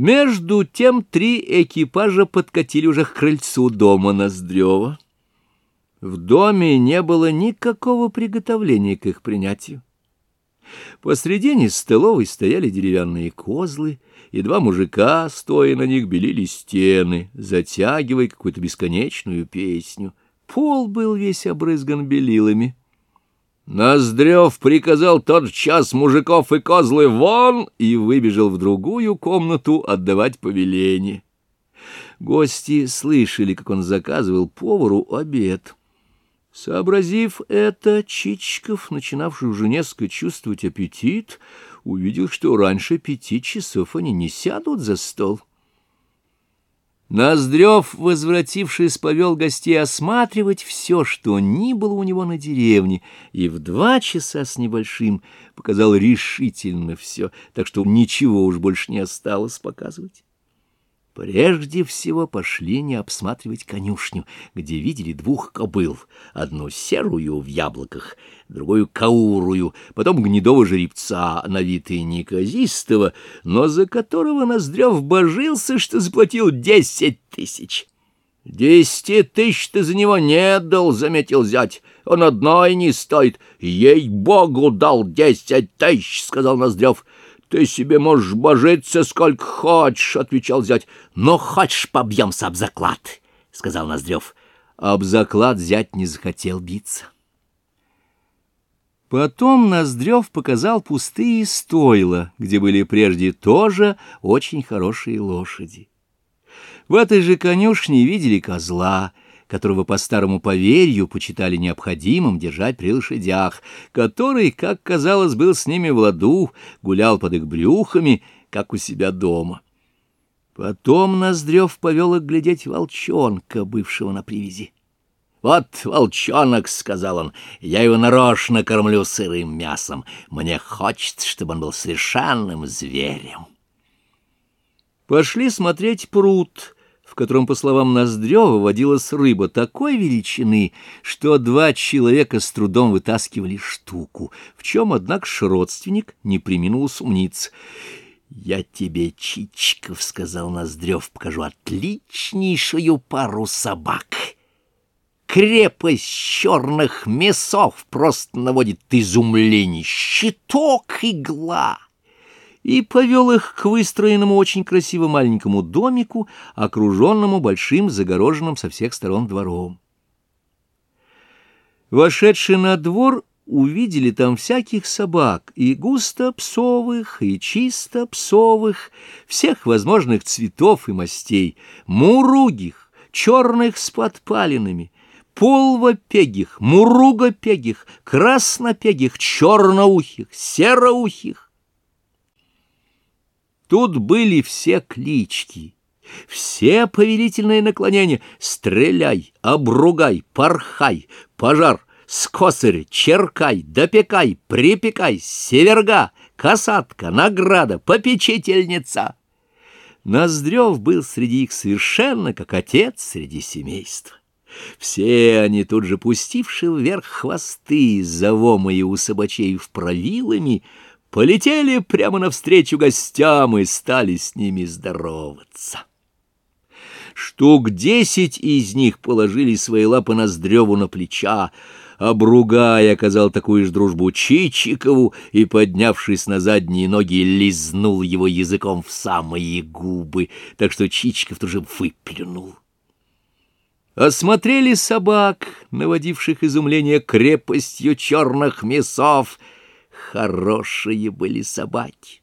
Между тем три экипажа подкатили уже к крыльцу дома Ноздрева. В доме не было никакого приготовления к их принятию. Посредине столовой стояли деревянные козлы, и два мужика, стоя на них, белили стены, затягивая какую-то бесконечную песню. Пол был весь обрызган белилами. Ноздрев приказал тот час мужиков и козлы вон и выбежал в другую комнату отдавать повеление. Гости слышали, как он заказывал повару обед. Сообразив это, Чичиков, начинавший уже несколько чувствовать аппетит, увидел, что раньше пяти часов они не сядут за стол. Ноздрев, возвратившись, повел гостей осматривать все, что ни было у него на деревне, и в два часа с небольшим показал решительно все, так что ничего уж больше не осталось показывать. Прежде всего пошли не обсматривать конюшню, где видели двух кобыл, одну серую в яблоках, другую каурую, потом гнедого жеребца, на вид и неказистого, но за которого Ноздрев божился, что заплатил десять тысяч. — Десяти тысяч ты за него не дал, — заметил зять, — он одной не стоит. — Ей-богу, дал десять тысяч, — сказал Ноздрев. «Ты себе можешь божиться сколько хочешь», — отвечал зять. «Но хочешь, побьемся об заклад», — сказал Ноздрев. Об заклад зять не захотел биться. Потом Ноздрев показал пустые стойла, где были прежде тоже очень хорошие лошади. В этой же конюшне видели козла — которого по старому поверью почитали необходимым держать при лошадях, который, как казалось, был с ними в ладу, гулял под их брюхами, как у себя дома. Потом Ноздрев повел их глядеть волчонка, бывшего на привязи. «Вот волчонок», — сказал он, — «я его нарочно кормлю сырым мясом. Мне хочется, чтобы он был совершенным зверем». Пошли смотреть пруд — в котором, по словам Ноздрева, водилась рыба такой величины, что два человека с трудом вытаскивали штуку, в чем, однако, родственник не приминул сумниться. «Я тебе, Чичиков, — сказал Ноздрев, — покажу отличнейшую пару собак. Крепость черных мясов просто наводит изумление. Щиток, игла!» И повел их к выстроенному очень красиво маленькому домику, окруженному большим загороженным со всех сторон двором. Вошедшие на двор увидели там всяких собак, и густо псовых, и чисто псовых, всех возможных цветов и мастей, муругих, черных с подпалинами, полвопегих, муругопегих, краснопегих, черноухих, сероухих, Тут были все клички, все повелительные наклонения «стреляй», «обругай», «порхай», «пожар», «скосарь», «черкай», «допекай», «припекай», «северга», «касатка», «награда», «попечительница». Ноздрев был среди их совершенно как отец среди семейства. Все они тут же, пустивши вверх хвосты, завомые у собачей в правилами, полетели прямо навстречу гостям и стали с ними здороваться. Штук десять из них положили свои лапы Ноздреву на плеча, а Бругай оказал такую же дружбу Чичикову и, поднявшись на задние ноги, лизнул его языком в самые губы, так что Чичиков тоже выплюнул. Осмотрели собак, наводивших изумление крепостью черных мясов, Хорошие были собаки.